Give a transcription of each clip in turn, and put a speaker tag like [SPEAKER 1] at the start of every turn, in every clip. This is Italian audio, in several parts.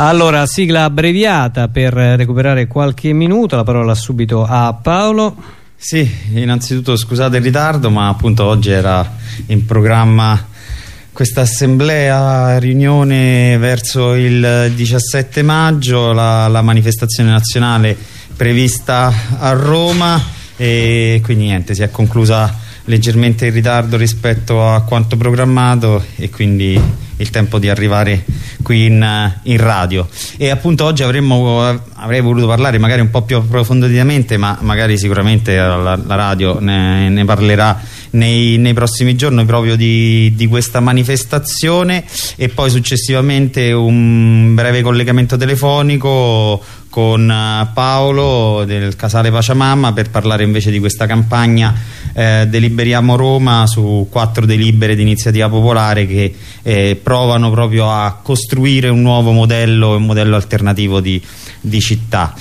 [SPEAKER 1] Allora, sigla abbreviata per recuperare qualche minuto, la parola subito a Paolo.
[SPEAKER 2] Sì, innanzitutto scusate il ritardo, ma appunto oggi era in programma questa assemblea, riunione verso il 17 maggio, la, la manifestazione nazionale prevista a Roma e quindi niente, si è conclusa leggermente in ritardo rispetto a quanto programmato e quindi il tempo di arrivare qui in, in radio. E appunto oggi avremmo, avrei voluto parlare magari un po' più approfonditamente ma magari sicuramente la, la radio ne, ne parlerà nei, nei, prossimi giorni proprio di, di, questa manifestazione. E poi successivamente un breve collegamento telefonico con eh, Paolo del Casale Paciamamma per parlare invece di questa campagna eh, Deliberiamo Roma su quattro delibere di iniziativa popolare che eh, provano proprio a costruire un nuovo modello, un modello alternativo di, di città.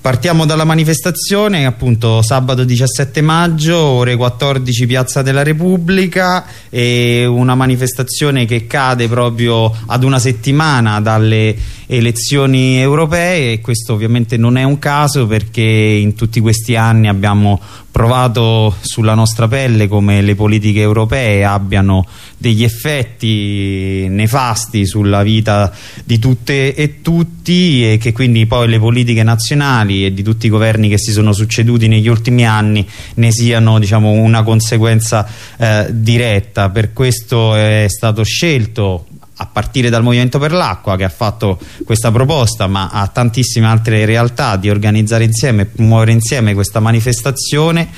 [SPEAKER 2] Partiamo dalla manifestazione, appunto sabato 17 maggio, ore 14 Piazza della Repubblica una manifestazione che cade proprio ad una settimana dalle elezioni europee e questo ovviamente non è un caso perché in tutti questi anni abbiamo provato sulla nostra pelle come le politiche europee abbiano degli effetti nefasti sulla vita di tutte e tutti e che quindi poi le politiche nazionali e di tutti i governi che si sono succeduti negli ultimi anni ne siano diciamo, una conseguenza eh, diretta. Per questo è stato scelto a partire dal Movimento per l'Acqua che ha fatto questa proposta ma a tantissime altre realtà di organizzare insieme, promuovere insieme questa manifestazione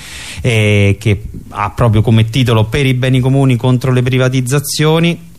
[SPEAKER 2] eh, che ha proprio come titolo per i beni comuni contro le privatizzazioni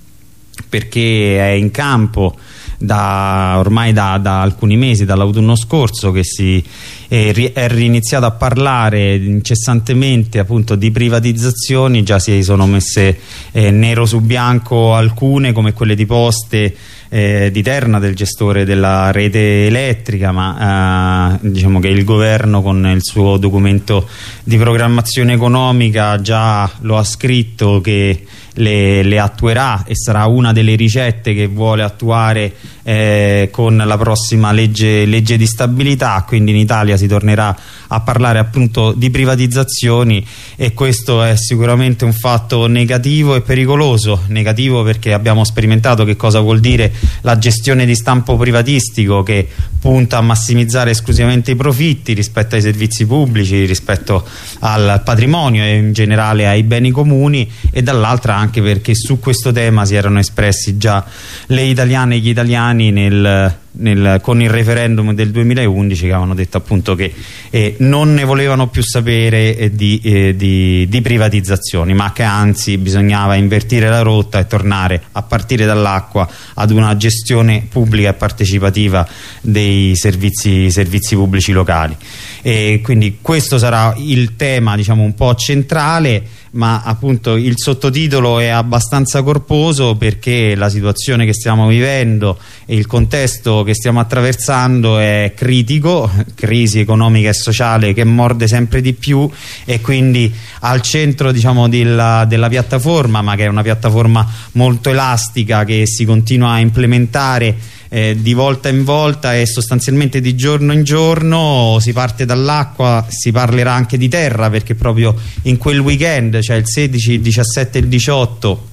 [SPEAKER 2] perché è in campo da, ormai da, da, alcuni mesi, dall'autunno scorso che si è, è riniziato a parlare incessantemente appunto di privatizzazioni, già si sono messe eh, nero su bianco alcune come quelle di poste eh, di Terna del gestore della rete elettrica ma eh, diciamo che il governo con il suo documento di programmazione economica già lo ha scritto che le, le, attuerà e sarà una delle ricette che vuole attuare eh, con la prossima legge, legge, di stabilità. Quindi in Italia si tornerà a parlare appunto di privatizzazioni e questo è sicuramente un fatto negativo e pericoloso. Negativo perché abbiamo sperimentato che cosa vuol dire la gestione di stampo privatistico che punta a massimizzare esclusivamente i profitti rispetto ai servizi pubblici rispetto al patrimonio e in generale ai beni comuni e dall'altra anche perché su questo tema si erano espressi già le italiane e gli italiani nel nel, con il referendum del 2011 che avevano detto appunto che eh, non ne volevano più sapere eh, di, eh, di, di, privatizzazioni ma che anzi bisognava invertire la rotta e tornare a partire dall'acqua ad una gestione pubblica e partecipativa dei servizi, servizi pubblici locali. E quindi questo sarà il tema diciamo un po' centrale ma appunto il sottotitolo è abbastanza corposo perché la situazione che stiamo vivendo e il contesto che stiamo attraversando è critico, crisi economica e sociale che morde sempre di più e quindi al centro diciamo della, della piattaforma ma che è una piattaforma molto elastica che si continua a implementare eh, di volta in volta e sostanzialmente di giorno in giorno si parte dall'acqua, si parlerà anche di terra perché proprio in quel weekend, cioè il 16, il 17 e il 18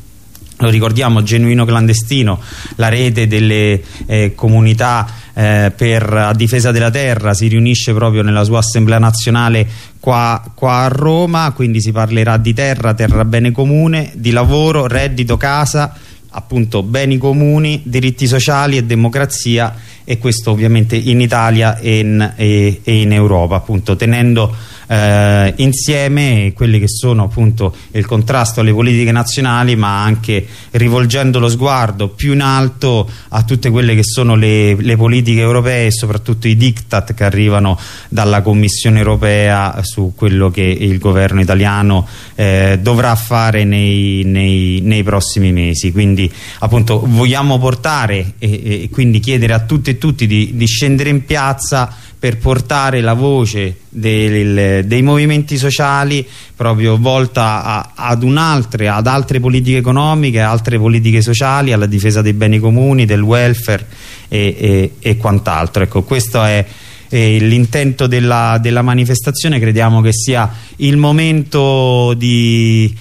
[SPEAKER 2] lo ricordiamo, genuino clandestino, la rete delle eh, comunità eh, per, a difesa della terra si riunisce proprio nella sua assemblea nazionale qua, qua, a Roma, quindi si parlerà di terra, terra bene comune, di lavoro, reddito, casa, appunto beni comuni, diritti sociali e democrazia e questo ovviamente in Italia e in, e, e in Europa appunto tenendo eh, insieme quelli che sono appunto il contrasto alle politiche nazionali ma anche rivolgendo lo sguardo più in alto a tutte quelle che sono le, le politiche europee e soprattutto i diktat che arrivano dalla Commissione europea su quello che il governo italiano eh, dovrà fare nei, nei, nei, prossimi mesi. Quindi appunto vogliamo portare e, e quindi chiedere a tutti e tutti di, di scendere in piazza per portare la voce del, dei movimenti sociali proprio volta a, ad un'altre, ad altre politiche economiche, altre politiche sociali, alla difesa dei beni comuni, del welfare e, e, e quant'altro. Ecco, questo è l'intento della, della manifestazione, crediamo che sia il momento di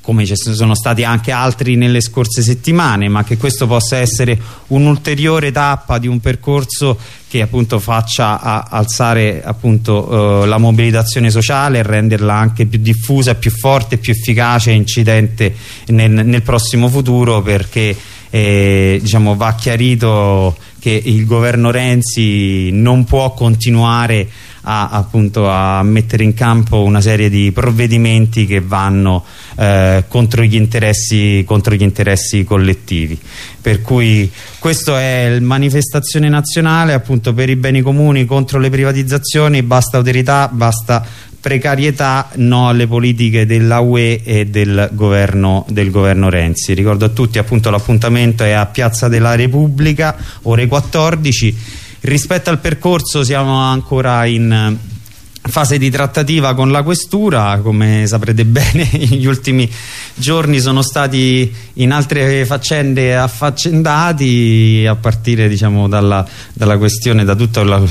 [SPEAKER 2] come ci sono stati anche altri nelle scorse settimane, ma che questo possa essere un'ulteriore tappa di un percorso che appunto faccia alzare appunto, eh, la mobilitazione sociale e renderla anche più diffusa, più forte, più efficace e incidente nel, nel prossimo futuro perché eh, diciamo, va chiarito che il governo Renzi non può continuare a, appunto, a mettere in campo una serie di provvedimenti che vanno eh, contro, gli interessi, contro gli interessi collettivi. Per cui questa è la manifestazione nazionale appunto per i beni comuni contro le privatizzazioni basta autorità, basta precarietà no alle politiche della UE e del governo, del governo Renzi. Ricordo a tutti appunto l'appuntamento è a Piazza della Repubblica ore 14 rispetto al percorso siamo ancora in fase di trattativa con la questura come saprete bene gli ultimi giorni sono stati in altre faccende affaccendati a partire diciamo dalla, dalla questione da tutta la,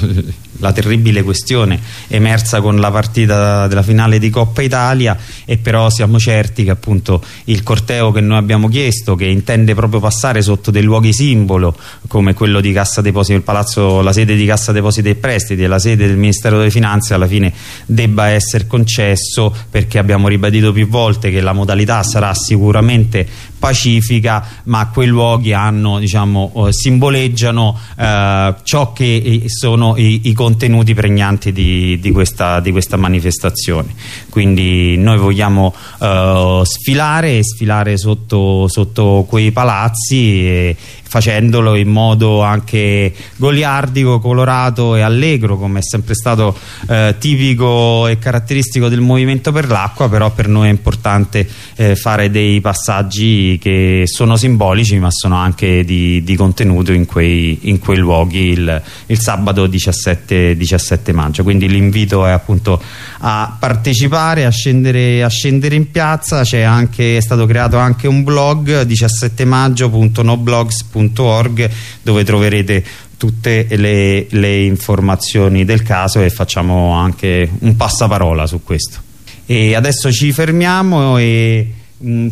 [SPEAKER 2] la terribile questione emersa con la partita della finale di Coppa Italia. E però siamo certi che appunto il corteo che noi abbiamo chiesto che intende proprio passare sotto dei luoghi simbolo come quello di Cassa Depositi del Palazzo la sede di Cassa Depositi e Prestiti e la sede del Ministero delle Finanze alla fine debba essere concesso perché abbiamo ribadito più volte che la modalità sarà sicuramente pacifica ma quei luoghi hanno, diciamo, eh, simboleggiano eh, ciò che sono i, i contenuti pregnanti di, di, questa, di, questa, manifestazione. Quindi noi vogliamo eh, sfilare e sfilare sotto, sotto quei palazzi e, facendolo in modo anche goliardico, colorato e allegro come è sempre stato eh, tipico e caratteristico del movimento per l'acqua però per noi è importante eh, fare dei passaggi che sono simbolici ma sono anche di, di contenuto in quei, in quei luoghi il, il sabato 17, 17, maggio quindi l'invito è appunto a partecipare a scendere, a scendere in piazza anche, è stato creato anche un blog 17maggio.noblogs.com www.ecoscienze.org dove troverete tutte le, le, informazioni del caso e facciamo anche un passaparola su questo. E adesso ci fermiamo e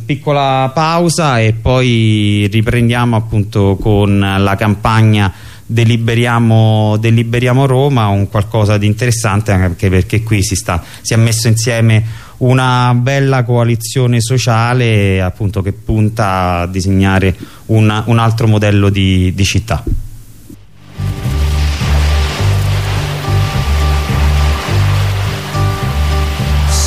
[SPEAKER 2] piccola pausa e poi riprendiamo appunto con la campagna deliberiamo, deliberiamo Roma un qualcosa di interessante anche perché qui si, sta, si è messo insieme una bella coalizione sociale appunto che punta a disegnare una, un altro modello di, di città.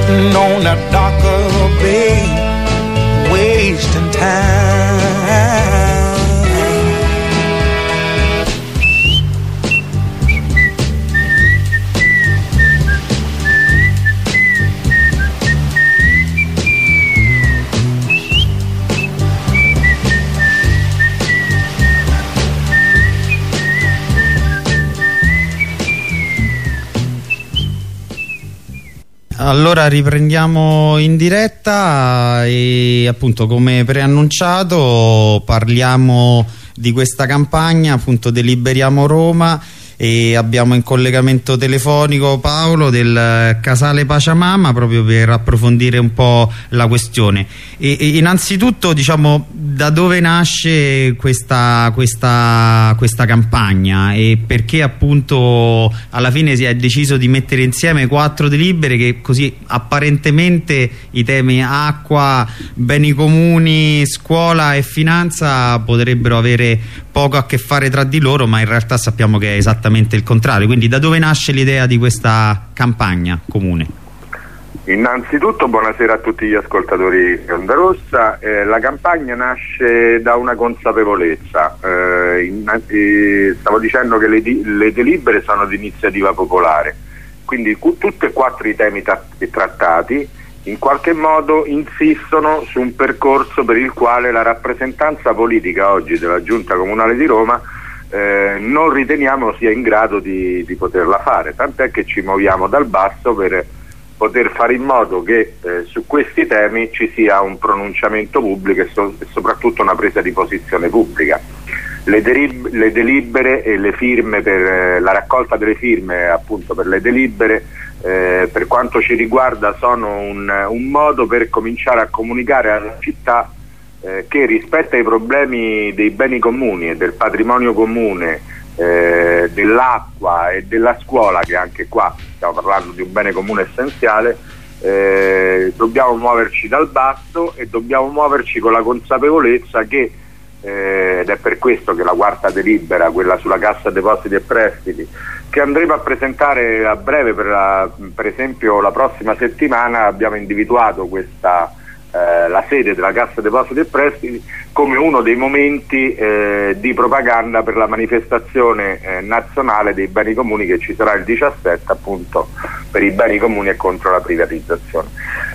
[SPEAKER 3] sitting on of a bay, wasting time.
[SPEAKER 2] Allora riprendiamo in diretta e appunto come preannunciato parliamo di questa campagna appunto Deliberiamo Roma e abbiamo in collegamento telefonico Paolo del Casale Paciamama proprio per approfondire un po' la questione. E, e innanzitutto diciamo da dove nasce questa, questa, questa campagna? E perché appunto alla fine si è deciso di mettere insieme quattro delibere che così apparentemente i temi acqua, beni comuni, scuola e finanza potrebbero avere poco a che fare tra di loro ma in realtà sappiamo che è esattamente esattamente il contrario. Quindi da dove nasce l'idea di questa campagna comune?
[SPEAKER 4] Innanzitutto buonasera a tutti gli ascoltatori di Onda Rossa, eh, la campagna nasce da una consapevolezza, eh, in, eh, stavo dicendo che le, le, delibere sono di iniziativa popolare, quindi tutti e quattro i temi trattati in qualche modo insistono su un percorso per il quale la rappresentanza politica oggi della Giunta Comunale di Roma eh, non riteniamo sia in grado di, di, poterla fare, tant'è che ci muoviamo dal basso per poter fare in modo che eh, su questi temi ci sia un pronunciamento pubblico e, so, e soprattutto una presa di posizione pubblica. Le, le delibere e le firme per eh, la raccolta delle firme appunto per le delibere eh, per quanto ci riguarda sono un, un modo per cominciare a comunicare alla città eh, che rispetto ai problemi dei beni comuni e del patrimonio comune, eh, dell'acqua e della scuola, che anche qua stiamo parlando di un bene comune essenziale, eh, dobbiamo muoverci dal basso e dobbiamo muoverci con la consapevolezza che eh, ed è per questo che la quarta delibera, quella sulla cassa depositi e prestiti, che andremo a presentare a breve, per, la, per esempio la prossima settimana abbiamo individuato questa eh, la sede della Cassa Depositi e Prestiti come uno dei momenti eh, di propaganda per la manifestazione eh, nazionale dei beni comuni che ci sarà il 17 appunto per i beni comuni e contro la privatizzazione.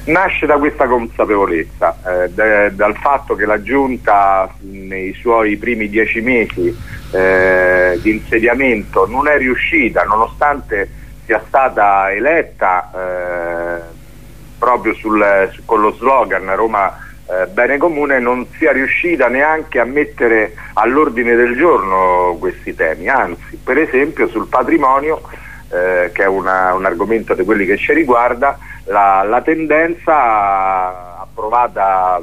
[SPEAKER 4] Nasce da questa consapevolezza, eh, dal fatto che la Giunta nei suoi primi dieci mesi eh, di insediamento non è riuscita, nonostante sia stata eletta proprio sul, su, con lo slogan Roma eh, bene comune non sia riuscita neanche a mettere all'ordine del giorno questi temi, anzi per esempio sul patrimonio eh, che è una, un argomento di quelli che ci riguarda, la, la tendenza approvata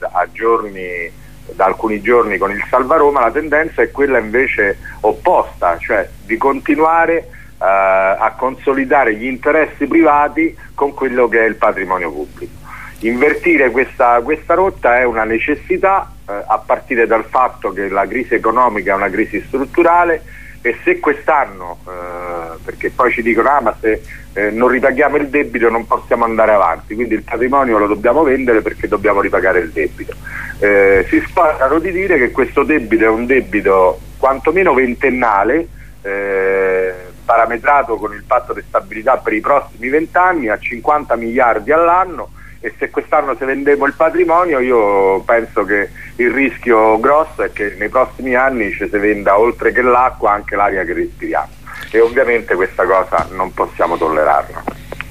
[SPEAKER 4] a giorni, da alcuni giorni con il Salva Roma, la tendenza è quella invece opposta, cioè di continuare eh, a consolidare gli interessi privati con quello che è il patrimonio pubblico. Invertire questa, questa rotta è una necessità eh, a partire dal fatto che la crisi economica è una crisi strutturale e se quest'anno, eh, perché poi ci dicono ah ma se eh, non ripaghiamo il debito non possiamo andare avanti, quindi il patrimonio lo dobbiamo vendere perché dobbiamo ripagare il debito. Eh, si sparano di dire che questo debito è un debito quantomeno ventennale eh, parametrato con il patto di stabilità per i prossimi vent'anni a 50 miliardi all'anno e se quest'anno se vendiamo il patrimonio io penso che il rischio grosso è che nei prossimi anni ci si venda oltre che l'acqua anche l'aria che respiriamo e ovviamente questa cosa non possiamo tollerarla.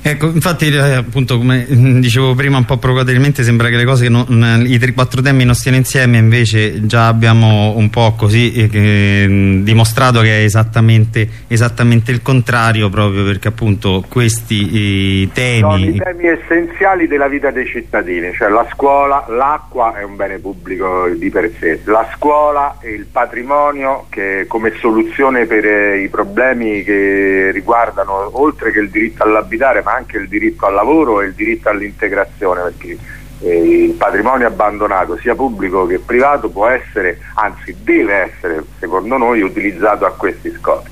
[SPEAKER 2] Ecco, infatti eh, appunto come dicevo prima un po' provocatoriamente sembra che le cose, non, i tre, quattro temi non stiano insieme invece già abbiamo un po' così eh, dimostrato che è esattamente, esattamente, il contrario proprio perché appunto questi eh, temi... Sono
[SPEAKER 4] i temi essenziali della vita dei cittadini, cioè la scuola, l'acqua è un bene pubblico di per sé, la scuola e il patrimonio che come soluzione per eh, i problemi che riguardano oltre che il diritto all'abitare ma anche il diritto al lavoro e il diritto all'integrazione perché eh, il patrimonio abbandonato sia pubblico che privato può essere, anzi deve essere secondo noi utilizzato a questi scopi.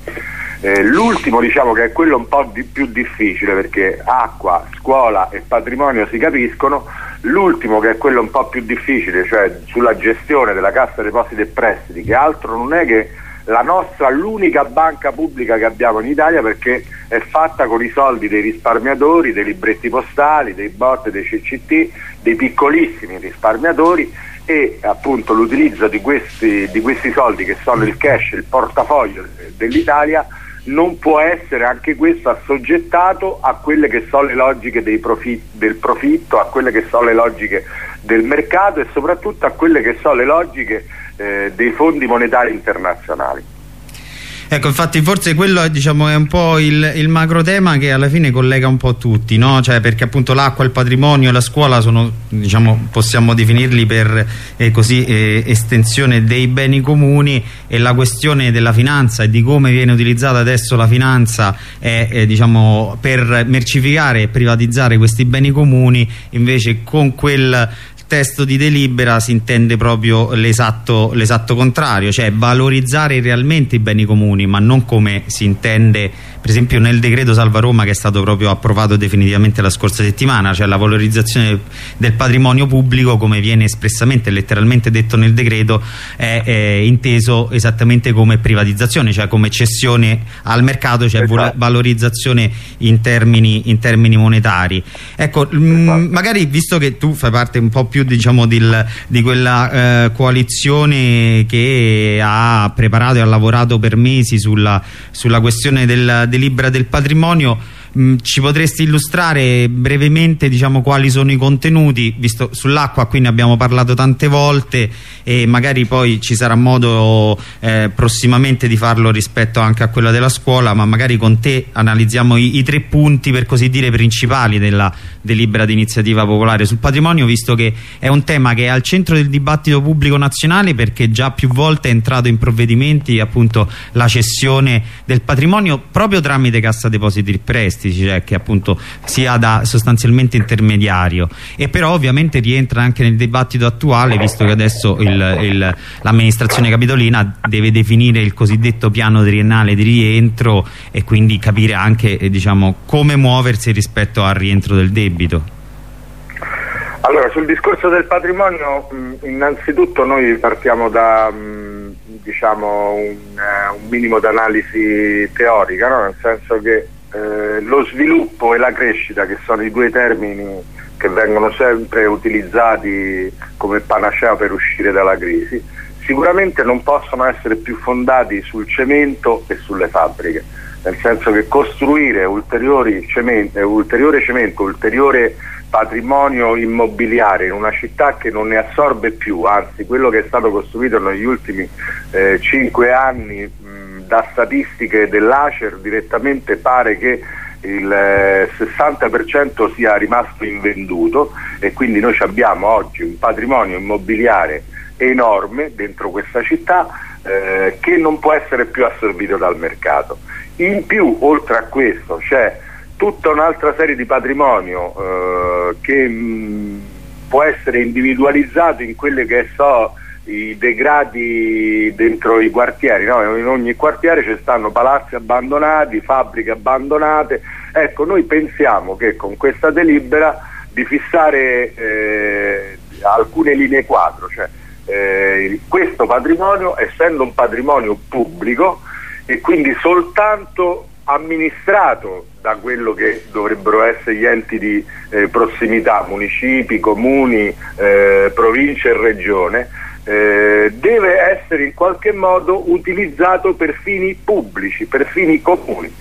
[SPEAKER 4] Eh, l'ultimo diciamo che è quello un po' di più difficile perché acqua, scuola e patrimonio si capiscono, l'ultimo che è quello un po' più difficile, cioè sulla gestione della cassa depositi e prestiti, che altro non è che la nostra l'unica banca pubblica che abbiamo in Italia perché è fatta con i soldi dei risparmiatori, dei libretti postali, dei bot, dei CCT, dei piccolissimi risparmiatori e appunto l'utilizzo di questi, di questi soldi che sono il cash, il portafoglio dell'Italia non può essere anche questo assoggettato a quelle che sono le logiche profit, del profitto, a quelle che sono le logiche del mercato e soprattutto a quelle che sono le logiche eh, dei fondi monetari internazionali.
[SPEAKER 2] Ecco, infatti forse quello diciamo, è un po' il, il, macro tema che alla fine collega un po' tutti, no? cioè, perché appunto l'acqua, il patrimonio la scuola sono, diciamo, possiamo definirli per eh, così, eh, estensione dei beni comuni e la questione della finanza e di come viene utilizzata adesso la finanza è, eh, diciamo, per mercificare e privatizzare questi beni comuni invece con quel testo di delibera si intende proprio l'esatto contrario, cioè valorizzare realmente i beni comuni, ma non come si intende per esempio nel decreto Salva Roma che è stato proprio approvato definitivamente la scorsa settimana, cioè la valorizzazione del patrimonio pubblico come viene espressamente e letteralmente detto nel decreto è, è, inteso esattamente come privatizzazione, cioè come cessione al mercato, cioè esatto. valorizzazione in termini, in termini monetari. Ecco, esatto. magari visto che tu fai parte un po' più diciamo del, di quella eh, coalizione che ha preparato e ha lavorato per mesi sulla, sulla questione del delibera del patrimonio Mm, ci potresti illustrare brevemente diciamo, quali sono i contenuti, visto sull'acqua qui ne abbiamo parlato tante volte e magari poi ci sarà modo eh, prossimamente di farlo rispetto anche a quella della scuola, ma magari con te analizziamo i, i tre punti per così dire principali della delibera di iniziativa popolare sul patrimonio, visto che è un tema che è al centro del dibattito pubblico nazionale perché già più volte è entrato in provvedimenti appunto la cessione del patrimonio proprio tramite cassa depositi e prestiti artistici cioè che appunto sia da sostanzialmente intermediario e però ovviamente rientra anche nel dibattito attuale visto che adesso l'amministrazione capitolina deve definire il cosiddetto piano triennale di rientro e quindi capire anche eh, diciamo, come muoversi rispetto al rientro del debito
[SPEAKER 4] allora, sul discorso del patrimonio, mh, innanzitutto noi partiamo da mh, diciamo un, uh, un minimo d'analisi teorica, no? nel senso che eh, lo sviluppo e la crescita, che sono i due termini che vengono sempre utilizzati come panacea per uscire dalla crisi, sicuramente non possono essere più fondati sul cemento e sulle fabbriche, nel senso che costruire cemento, ulteriore cemento, ulteriore patrimonio immobiliare in una città che non ne assorbe più, anzi quello che è stato costruito negli ultimi eh, cinque anni da statistiche dell'Acer direttamente pare che il 60% eh, sia rimasto invenduto e quindi noi abbiamo oggi un patrimonio immobiliare enorme dentro questa città eh, che non può essere più assorbito dal mercato. In più, oltre a questo, c'è tutta un'altra serie di patrimonio eh, che mh, può essere individualizzato in quelle che so i degradi dentro i quartieri, no? in ogni quartiere ci stanno palazzi abbandonati, fabbriche abbandonate, ecco noi pensiamo che con questa delibera di fissare eh, alcune linee quadro, cioè eh, questo patrimonio essendo un patrimonio pubblico e quindi soltanto amministrato da quello che dovrebbero essere gli enti di eh, prossimità, municipi, comuni, eh, province e regione, eh, deve essere in qualche modo utilizzato per fini pubblici, per fini comuni.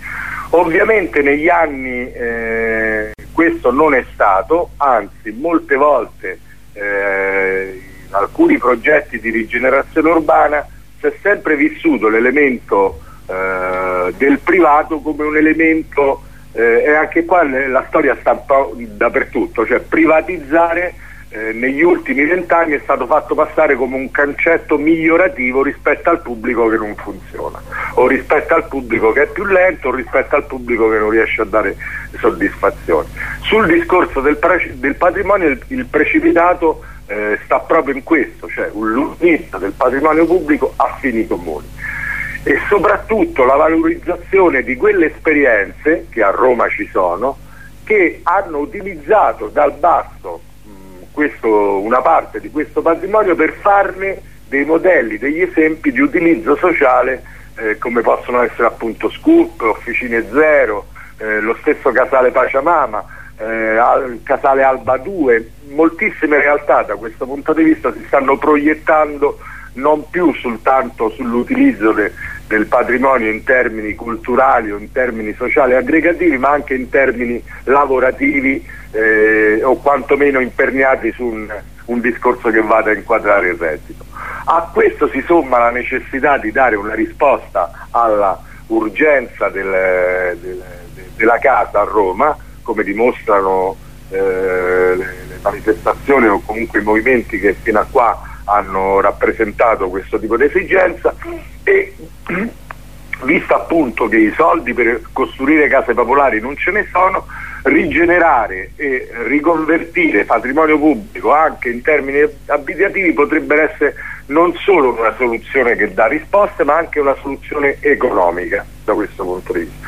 [SPEAKER 4] Ovviamente negli anni eh, questo non è stato, anzi molte volte eh, in alcuni progetti di rigenerazione urbana si è sempre vissuto l'elemento eh, del privato come un elemento eh, e anche qua la storia sta un po' dappertutto, cioè privatizzare eh, negli ultimi vent'anni è stato fatto passare come un concetto migliorativo rispetto al pubblico che non funziona o rispetto al pubblico che è più lento o rispetto al pubblico che non riesce a dare soddisfazione. Sul discorso del, del patrimonio il, il precipitato eh, sta proprio in questo, cioè l'utilizzo del patrimonio pubblico a fini comuni e soprattutto la valorizzazione di quelle esperienze che a Roma ci sono che hanno utilizzato dal basso questo, una parte di questo patrimonio per farne dei modelli, degli esempi di utilizzo sociale eh, come possono essere appunto Scoop, Officine Zero, eh, lo stesso Casale Paciamama, eh, al, Casale Alba 2, moltissime realtà da questo punto di vista si stanno proiettando non più soltanto sull'utilizzo de, del patrimonio in termini culturali o in termini sociali aggregativi, ma anche in termini lavorativi eh, o quantomeno imperniati su un, un discorso che vada a inquadrare il reddito. A questo si somma la necessità di dare una risposta alla urgenza del, del, della casa a Roma, come dimostrano eh, le, le manifestazioni o comunque i movimenti che fino a qua hanno rappresentato questo tipo di esigenza e visto appunto che i soldi per costruire case popolari non ce ne sono, rigenerare e riconvertire patrimonio pubblico anche in termini abitativi potrebbe essere non solo una soluzione che dà risposte ma anche una soluzione economica da questo punto di vista.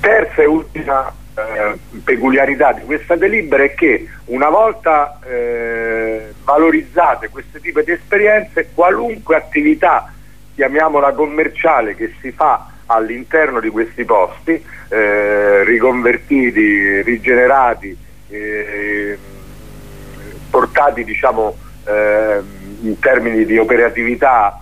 [SPEAKER 4] Terza e ultima eh, peculiarità di questa delibera è che una volta eh, valorizzate questo tipo di esperienze, qualunque attività, chiamiamola commerciale, che si fa all'interno di questi posti, eh, riconvertiti, rigenerati, eh, portati diciamo, eh, in termini di operatività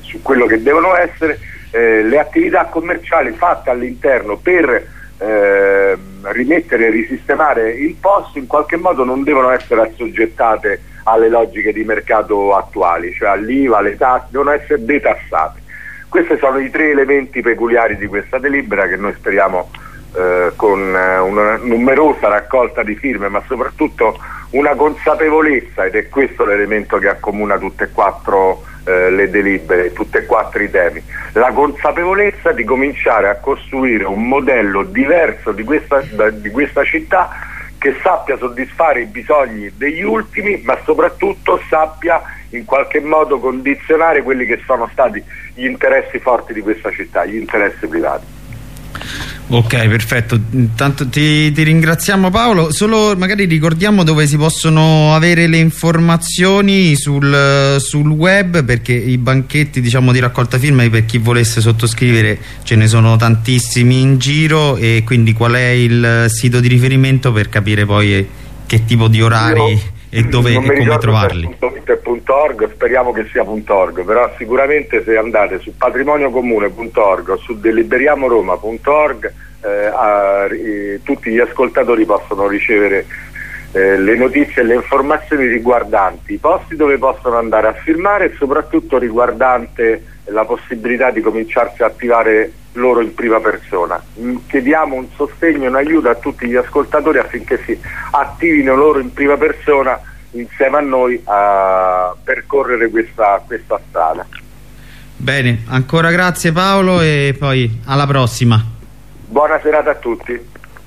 [SPEAKER 4] su quello che devono essere, eh, le attività commerciali fatte all'interno per eh, rimettere e risistemare il posto in qualche modo non devono essere assoggettate alle logiche di mercato attuali, cioè all'IVA, alle tasse, devono essere detassate. Questi sono i tre elementi peculiari di questa delibera che noi speriamo eh, con eh, una numerosa raccolta di firme, ma soprattutto una consapevolezza, ed è questo l'elemento che accomuna tutte e quattro eh, le delibere, tutti e quattro i temi, la consapevolezza di cominciare a costruire un modello diverso di questa, di questa città che sappia soddisfare i bisogni degli ultimi, ma soprattutto sappia in qualche modo condizionare quelli che sono stati gli interessi forti di questa città, gli interessi privati.
[SPEAKER 2] Ok, perfetto. Intanto ti, ti, ringraziamo Paolo. Solo magari ricordiamo dove si possono avere le informazioni sul, sul web perché i banchetti diciamo, di raccolta firme per chi volesse sottoscrivere ce ne sono tantissimi in giro e quindi qual è il sito di riferimento per capire poi che tipo di orari e dove e come trovarli?
[SPEAKER 4] .org, speriamo che sia .org, però sicuramente se andate su patrimoniocomune.org o su deliberiamoroma.org eh, tutti gli ascoltatori possono ricevere eh, le notizie e le informazioni riguardanti i posti dove possono andare a firmare e soprattutto riguardante la possibilità di cominciarsi a attivare loro in prima persona. Mm, chiediamo un sostegno e un aiuto a tutti gli ascoltatori affinché si attivino loro in prima persona insieme a noi a percorrere questa, questa strada.
[SPEAKER 2] Bene, ancora grazie Paolo e poi alla prossima.
[SPEAKER 4] Buona serata a tutti.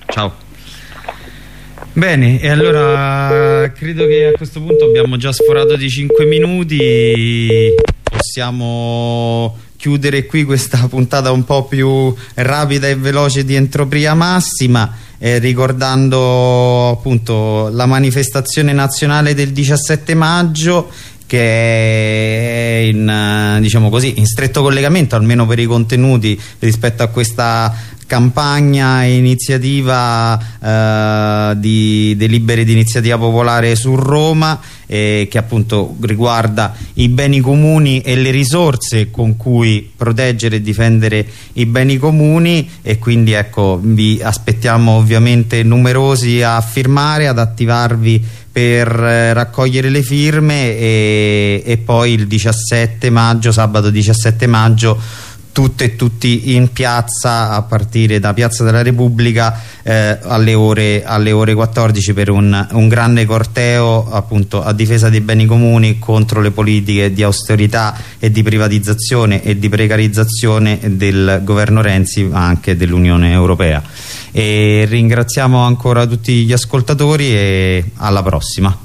[SPEAKER 2] Ciao. Bene, e allora credo che a questo punto abbiamo già sforato di 5 minuti, possiamo chiudere qui questa puntata un po' più rapida e veloce di entropia massima eh, ricordando appunto la manifestazione nazionale del 17 maggio che è in, diciamo così, in stretto collegamento almeno per i contenuti rispetto a questa campagna e iniziativa eh, di delibere di iniziativa popolare su Roma eh, che appunto riguarda i beni comuni e le risorse con cui proteggere e difendere i beni comuni. E quindi ecco vi aspettiamo ovviamente numerosi a firmare, ad attivarvi per eh, raccogliere le firme e, e poi il 17 maggio, sabato 17 maggio tutte e tutti in piazza a partire da Piazza della Repubblica eh, alle, ore, alle, ore, 14 per un, un, grande corteo appunto a difesa dei beni comuni contro le politiche di austerità e di privatizzazione e di precarizzazione del governo Renzi ma anche dell'Unione Europea e ringraziamo ancora tutti gli ascoltatori e alla prossima.